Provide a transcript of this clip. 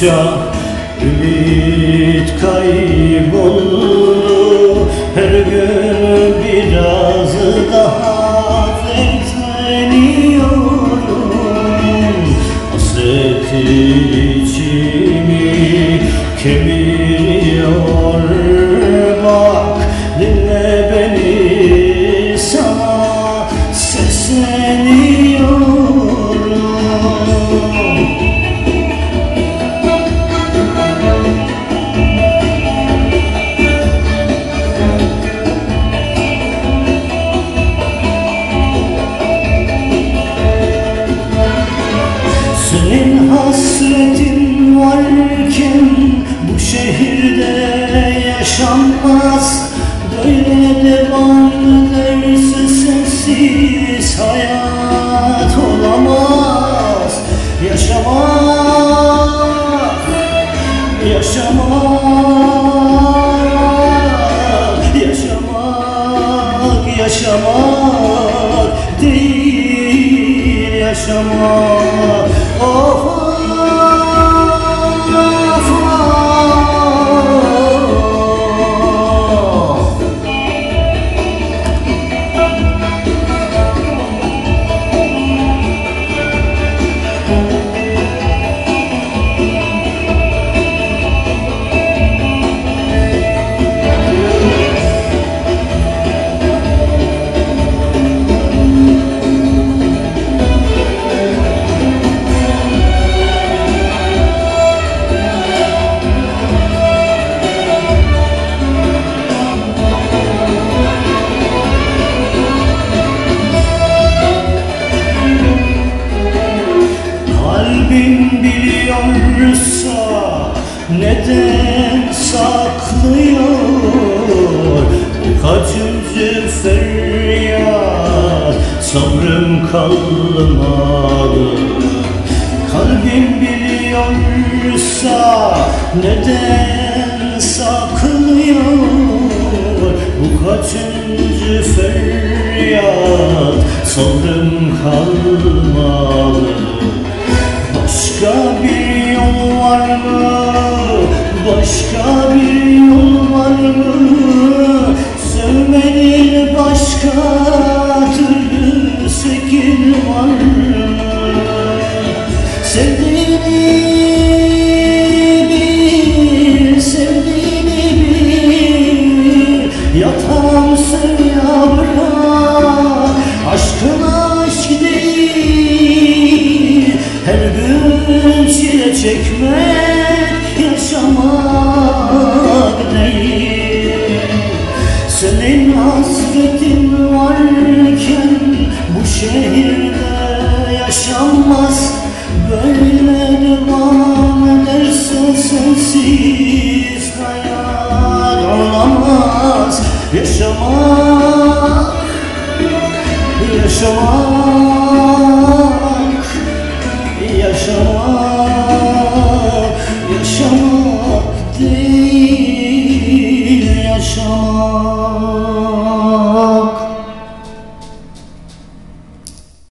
Baktıkça ümit kayboldu. Her gün biraz daha dertleniyorum Hasreti yaşanmaz. Böyle devam ederse sensiz hayat olamaz. Yaşamak, yaşamak, yaşamak, yaşamak değil yaşamak. Of, of, biliyorsa neden saklıyor? Bu kaçıncı feryat? Sabrım kalmadı. Kalbim biliyorsa neden saklıyor? Bu kaçıncı feryat? Sabrım kalmadı Başka bir yol var mı? Başka bir yol var mı? Sevmenin başka türlü şekil var mı? Sevdiğini Her gün çile çekmek Yaşamak değil. Senin hasretin varken Bu şehirde yaşanmaz. Böyle devam ederse sensiz hayat olamaz. Yaşamak, yaşamak, değil yaşamak